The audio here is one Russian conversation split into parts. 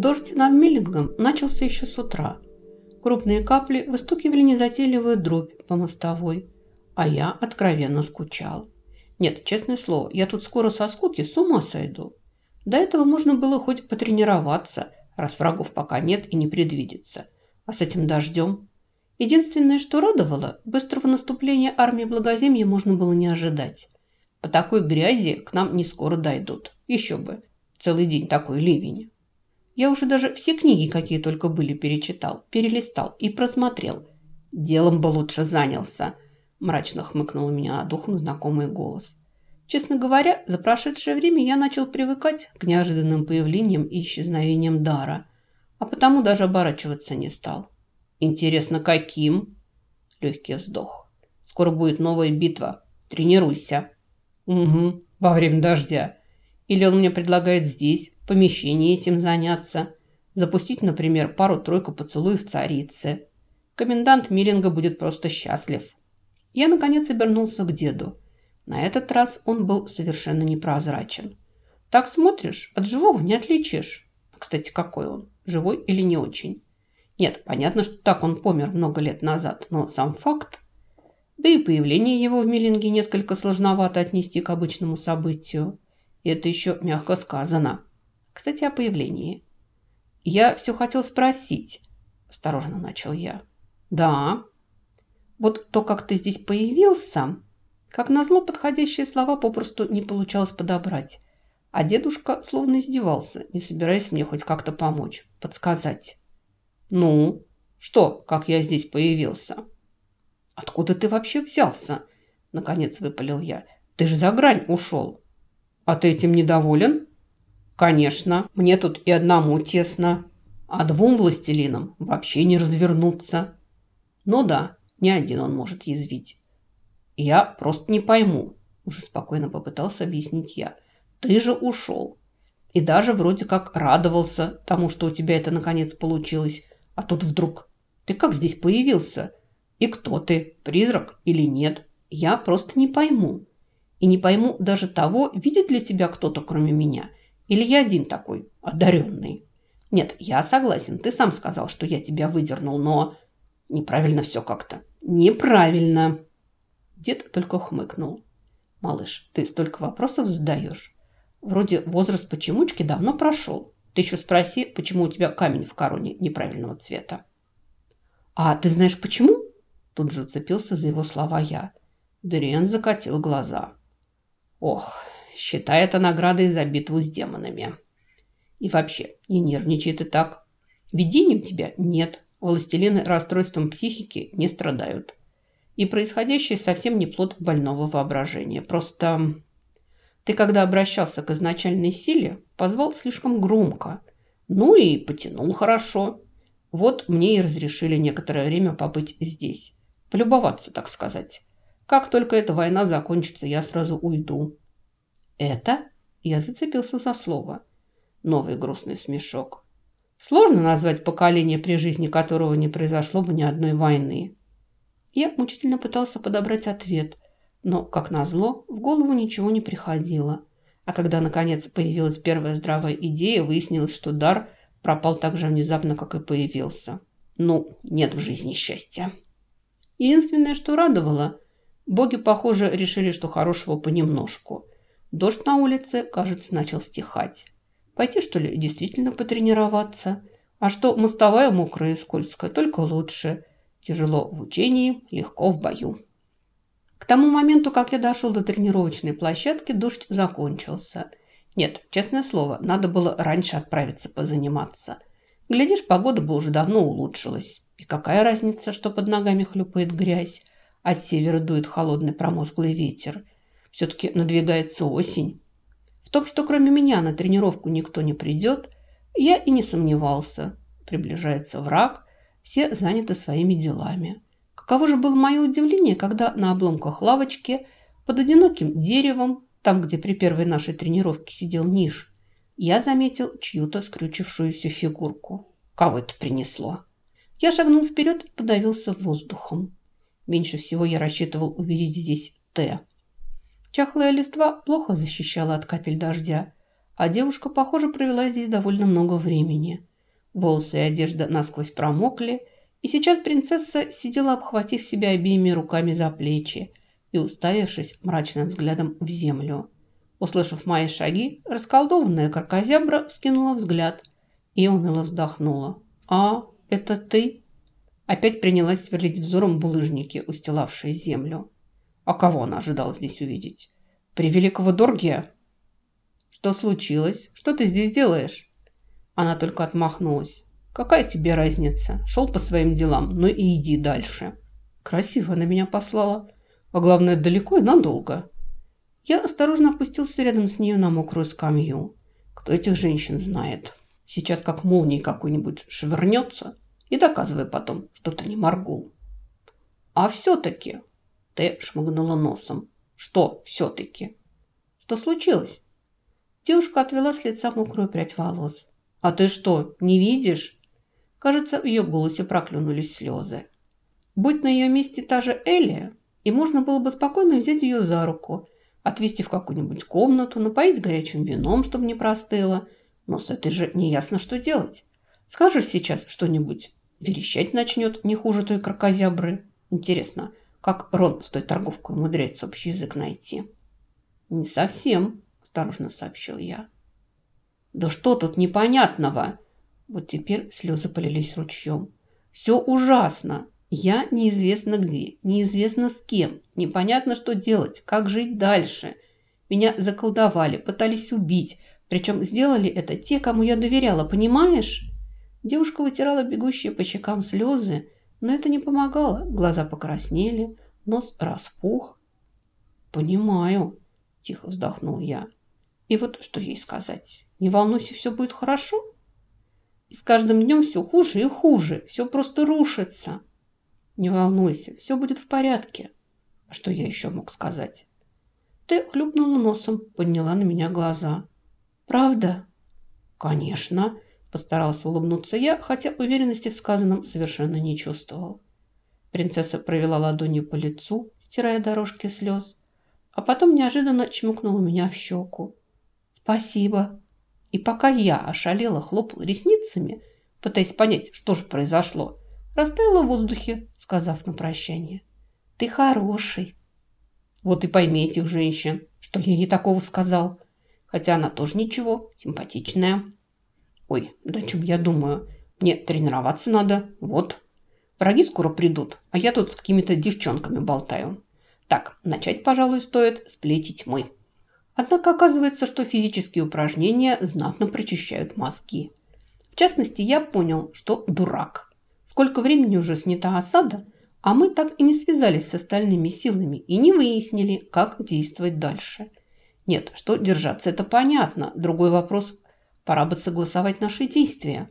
Дождь над Миллингом начался еще с утра. Крупные капли выстукивали незатейливую дробь по мостовой, а я откровенно скучал. Нет, честное слово, я тут скоро со скуки с ума сойду. До этого можно было хоть потренироваться, раз врагов пока нет и не предвидится. А с этим дождем? Единственное, что радовало, быстрого наступления армии Благоземья можно было не ожидать. По такой грязи к нам не скоро дойдут. Еще бы, целый день такой ливень. Я уже даже все книги, какие только были, перечитал, перелистал и просмотрел. Делом бы лучше занялся, мрачно хмыкнул у меня над ухом знакомый голос. Честно говоря, за прошедшее время я начал привыкать к неожиданным появлениям и исчезновениям дара, а потому даже оборачиваться не стал. Интересно, каким? Легкий вздох. Скоро будет новая битва. Тренируйся. Угу, во время дождя. Или он мне предлагает здесь, помещении этим заняться. Запустить, например, пару-тройку поцелуев царицы. Комендант Миллинга будет просто счастлив. Я, наконец, обернулся к деду. На этот раз он был совершенно непрозрачен. Так смотришь, от живого не отличишь. Кстати, какой он? Живой или не очень? Нет, понятно, что так он помер много лет назад, но сам факт. Да и появление его в Миллинге несколько сложновато отнести к обычному событию. И это еще мягко сказано. Кстати, о появлении. Я все хотел спросить. Осторожно начал я. Да. Вот то, как ты здесь появился, как назло, подходящие слова попросту не получалось подобрать. А дедушка словно издевался, не собираясь мне хоть как-то помочь, подсказать. «Ну, что, как я здесь появился?» «Откуда ты вообще взялся?» Наконец выпалил я. «Ты же за грань ушел». А ты этим недоволен? Конечно, мне тут и одному тесно, а двум властелинам вообще не развернуться. Ну да, не один он может язвить. Я просто не пойму, уже спокойно попытался объяснить я. Ты же ушел. И даже вроде как радовался тому, что у тебя это наконец получилось. А тут вдруг ты как здесь появился? И кто ты, призрак или нет? Я просто не пойму. И не пойму даже того, видит ли тебя кто-то, кроме меня. Или я один такой, одаренный. Нет, я согласен, ты сам сказал, что я тебя выдернул, но... Неправильно все как-то. Неправильно. Дед только хмыкнул. Малыш, ты столько вопросов задаешь. Вроде возраст почемучки давно прошел. Ты еще спроси, почему у тебя камень в короне неправильного цвета. А ты знаешь почему? Тут же уцепился за его слова я. Дриен закатил глаза. Ох, считай это наградой за битву с демонами. И вообще, не нервничай ты так. Видением тебя нет. Властелины расстройством психики не страдают. И происходящее совсем не плод больного воображения. Просто ты, когда обращался к изначальной силе, позвал слишком громко. Ну и потянул хорошо. Вот мне и разрешили некоторое время побыть здесь. Полюбоваться, так сказать. Как только эта война закончится, я сразу уйду. Это? Я зацепился за слово. Новый грустный смешок. Сложно назвать поколение, при жизни которого не произошло бы ни одной войны. Я мучительно пытался подобрать ответ, но, как назло, в голову ничего не приходило. А когда, наконец, появилась первая здравая идея, выяснилось, что дар пропал так же внезапно, как и появился. Ну, нет в жизни счастья. Единственное, что радовало, Боги, похоже, решили, что хорошего понемножку. Дождь на улице, кажется, начал стихать. Пойти, что ли, действительно потренироваться? А что мостовая мокрая и скользкая, только лучше. Тяжело в учении, легко в бою. К тому моменту, как я дошел до тренировочной площадки, дождь закончился. Нет, честное слово, надо было раньше отправиться позаниматься. Глядишь, погода бы уже давно улучшилась. И какая разница, что под ногами хлюпает грязь? От севера дует холодный промозглый ветер. Все-таки надвигается осень. В том, что кроме меня на тренировку никто не придет, я и не сомневался. Приближается враг, все заняты своими делами. Каково же было мое удивление, когда на обломках лавочки под одиноким деревом, там, где при первой нашей тренировке сидел Ниш, я заметил чью-то скрючившуюся фигурку. Кого это принесло? Я шагнул вперед и подавился воздухом. Меньше всего я рассчитывал увидеть здесь Т. Чахлая листва плохо защищала от капель дождя, А девушка, похоже, провела здесь довольно много времени. Волосы и одежда насквозь промокли, и сейчас принцесса сидела, обхватив себя обеими руками за плечи и уставившись мрачным взглядом в землю. Услышав мои шаги, расколдованная кракозябра вскинула взгляд и уныло вздохнула. «А, это ты?» Опять принялась сверлить взором булыжники, устилавшие землю. А кого она ожидала здесь увидеть? Превеликого Доргия? Что случилось? Что ты здесь делаешь? Она только отмахнулась. Какая тебе разница? Шел по своим делам, но и иди дальше. Красиво она меня послала. А главное, далеко и надолго. Я осторожно опустился рядом с нею на мокрую скамью. Кто этих женщин знает? Сейчас как молнией какой-нибудь швырнется и доказывай потом, что ты не моргул. А все-таки Т шмыгнула носом. «Что все-таки?» «Что случилось?» Девушка отвела с лица мокрую прядь волос. «А ты что, не видишь?» Кажется, в ее голосе проклюнулись слезы. Будь на ее месте та же Элия, и можно было бы спокойно взять ее за руку, отвезти в какую-нибудь комнату, напоить горячим вином, чтобы не простыло. Но с этой же неясно, что делать. Скажешь сейчас что-нибудь, верещать начнет не хуже той крокозябры. Интересно, как Рон с той торговкой умудряется общий язык найти. «Не совсем», – осторожно сообщил я. «Да что тут непонятного?» Вот теперь слезы полились ручьем. «Все ужасно. Я неизвестно где, неизвестно с кем. Непонятно, что делать, как жить дальше. Меня заколдовали, пытались убить. Причем сделали это те, кому я доверяла, понимаешь?» Девушка вытирала бегущие по щекам слезы, но это не помогало. Глаза покраснели, нос распух. «Понимаю», – тихо вздохнул я. «И вот что ей сказать? Не волнуйся, все будет хорошо?» «И с каждым днем все хуже и хуже, все просто рушится». «Не волнуйся, все будет в порядке». А что я еще мог сказать? Ты хлюпнула носом, подняла на меня глаза. «Правда?» «Конечно», Постарался улыбнуться я, хотя уверенности в сказанном совершенно не чувствовал. Принцесса провела ладонью по лицу, стирая дорожки слез, а потом неожиданно чмокнула меня в щеку. «Спасибо». И пока я ошалела, хлопала ресницами, пытаясь понять, что же произошло, растаяла в воздухе, сказав на прощание. «Ты хороший». Вот и пойми этих женщин, что я ей такого сказал. Хотя она тоже ничего, симпатичная. Ой, да чем я думаю? Мне тренироваться надо. Вот. Враги скоро придут, а я тут с какими-то девчонками болтаю. Так, начать, пожалуй, стоит с плети тьмы. Однако оказывается, что физические упражнения знатно прочищают мозги. В частности, я понял, что дурак. Сколько времени уже снята осада, а мы так и не связались с остальными силами и не выяснили, как действовать дальше. Нет, что держаться, это понятно. Другой вопрос – Пора бы согласовать наши действия.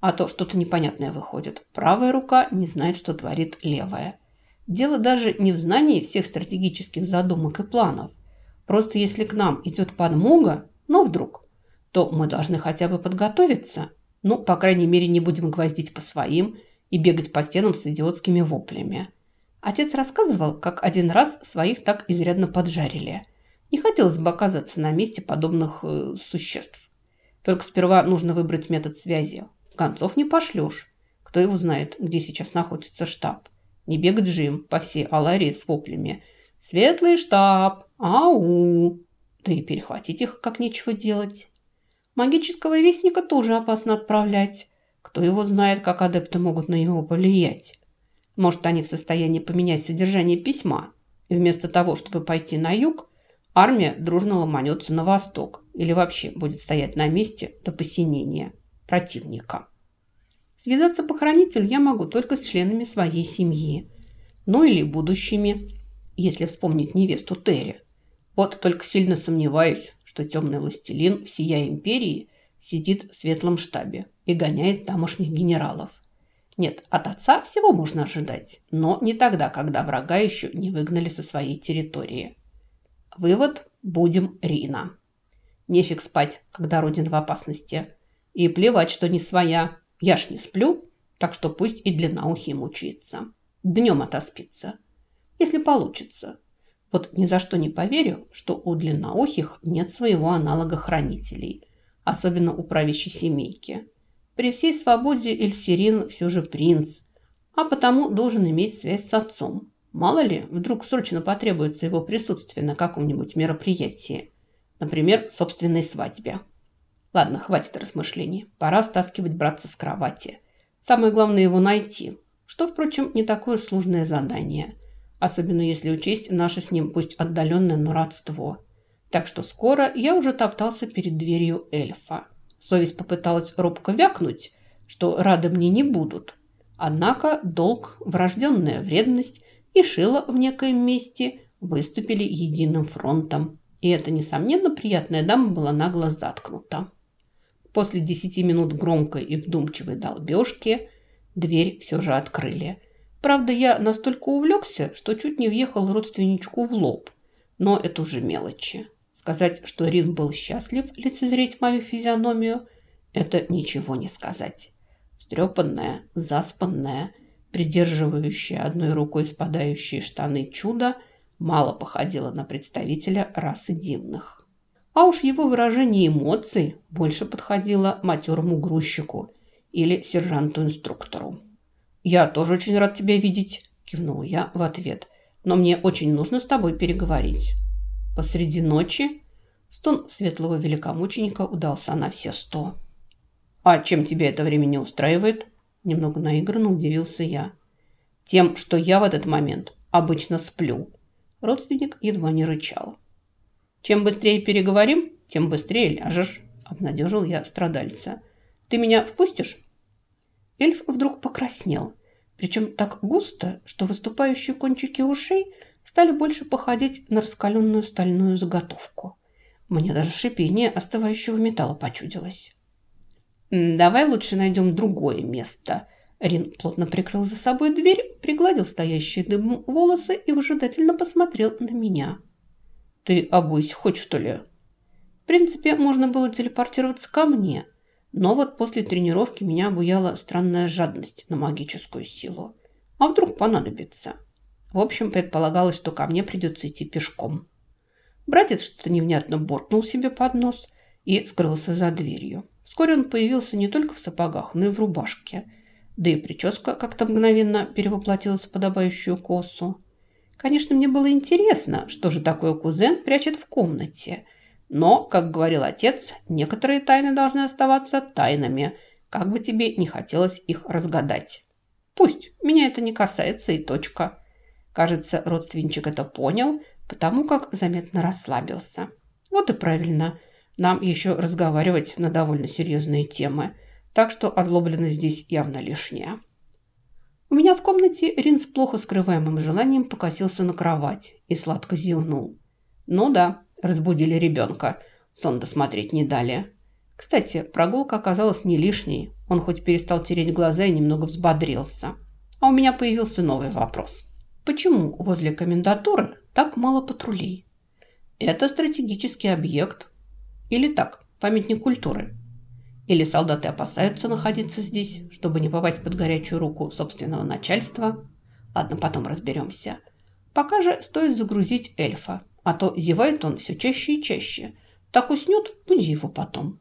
А то что-то непонятное выходит. Правая рука не знает, что творит левая. Дело даже не в знании всех стратегических задумок и планов. Просто если к нам идет подмога, но вдруг, то мы должны хотя бы подготовиться. Ну, по крайней мере, не будем гвоздить по своим и бегать по стенам с идиотскими воплями. Отец рассказывал, как один раз своих так изрядно поджарили. Не хотелось бы оказаться на месте подобных э, существ. Только сперва нужно выбрать метод связи. Концов не пошлешь. Кто его знает, где сейчас находится штаб. Не бегать Джим по всей Аларии с воплями. «Светлый штаб! Ау!» Да и перехватить их как нечего делать. Магического вестника тоже опасно отправлять. Кто его знает, как адепты могут на него повлиять. Может, они в состоянии поменять содержание письма. И вместо того, чтобы пойти на юг, армия дружно ломанется на восток или вообще будет стоять на месте до посинения противника. Связаться похоронителю я могу только с членами своей семьи, ну или будущими, если вспомнить невесту Терри. Вот только сильно сомневаюсь, что темный властелин всея империи сидит в светлом штабе и гоняет тамошних генералов. Нет, от отца всего можно ожидать, но не тогда, когда врага еще не выгнали со своей территории. Вывод – будем Рина. Нефиг спать, когда Родин в опасности. И плевать, что не своя. Я ж не сплю, так что пусть и длинноухий мучается. Днем отоспится. Если получится. Вот ни за что не поверю, что у длинноухих нет своего аналога хранителей. особенно у правящей семейки. При всей свободе Эльсирин все же принц, а потому должен иметь связь с отцом. Мало ли, вдруг срочно потребуется его присутствие на каком-нибудь мероприятии. Например, собственной свадьбе. Ладно, хватит размышлений. Пора стаскивать братца с кровати. Самое главное его найти. Что, впрочем, не такое уж сложное задание. Особенно если учесть наше с ним, пусть отдаленное, но родство. Так что скоро я уже топтался перед дверью эльфа. Совесть попыталась робко вякнуть, что рады мне не будут. Однако долг, врожденная вредность и шило в некоем месте выступили единым фронтом. И эта, несомненно, приятная дама была нагло заткнута. После десяти минут громкой и вдумчивой долбежки дверь все же открыли. Правда, я настолько увлекся, что чуть не въехал родственничку в лоб. Но это уже мелочи. Сказать, что Рин был счастлив лицезреть мою физиономию, это ничего не сказать. Встрепанная, заспанная, придерживающая одной рукой спадающие штаны чудо, мало походила на представителя расы дивных. А уж его выражение эмоций больше подходило матерому грузчику или сержанту-инструктору. «Я тоже очень рад тебя видеть», – кивнул я в ответ. «Но мне очень нужно с тобой переговорить». Посреди ночи стон светлого великомученика удался на все сто. «А чем тебе это время не устраивает?» Немного наигранно удивился я. «Тем, что я в этот момент обычно сплю». Родственник едва не рычал. Чем быстрее переговорим, тем быстрее ляжешь, обнадежил я страдальца. Ты меня впустишь? Эльф вдруг покраснел, причем так густо, что выступающие кончики ушей стали больше походить на раскаленную стальную заготовку. Мне даже шипение остывающего металла почудилось. «Давай лучше найдем другое место». Рин плотно прикрыл за собой дверь, пригладил стоящие дымом волосы и выжидательно посмотрел на меня. Ты обусь хоть что ли? В принципе, можно было телепортироваться ко мне. Но вот после тренировки меня обуяла странная жадность на магическую силу. А вдруг понадобится? В общем, предполагалось, что ко мне придется идти пешком. Братец что-то невнятно буркнул себе под нос и скрылся за дверью. Вскоре он появился не только в сапогах, но и в рубашке. Да и прическа как-то мгновенно перевоплотилась в подобающую косу. Конечно, мне было интересно, что же такое кузен прячет в комнате. Но, как говорил отец, некоторые тайны должны оставаться тайнами, как бы тебе не хотелось их разгадать. Пусть, меня это не касается и точка. Кажется, родственничек это понял, потому как заметно расслабился. Вот и правильно. Нам еще разговаривать на довольно серьезные темы, так что отлобленность здесь явно лишняя. У меня в комнате Рин с плохо скрываемым желанием покосился на кровать и сладко зевнул. Ну да, разбудили ребенка. Сон досмотреть не дали. Кстати, прогулка оказалась не лишней. Он хоть перестал тереть глаза и немного взбодрился. А у меня появился новый вопрос. Почему возле комендатуры так мало патрулей? Это стратегический объект. Или так, памятник культуры. Или солдаты опасаются находиться здесь, чтобы не попасть под горячую руку собственного начальства? Ладно, потом разберемся. Пока же стоит загрузить эльфа, а то зевает он все чаще и чаще. Так уснет, буди его потом.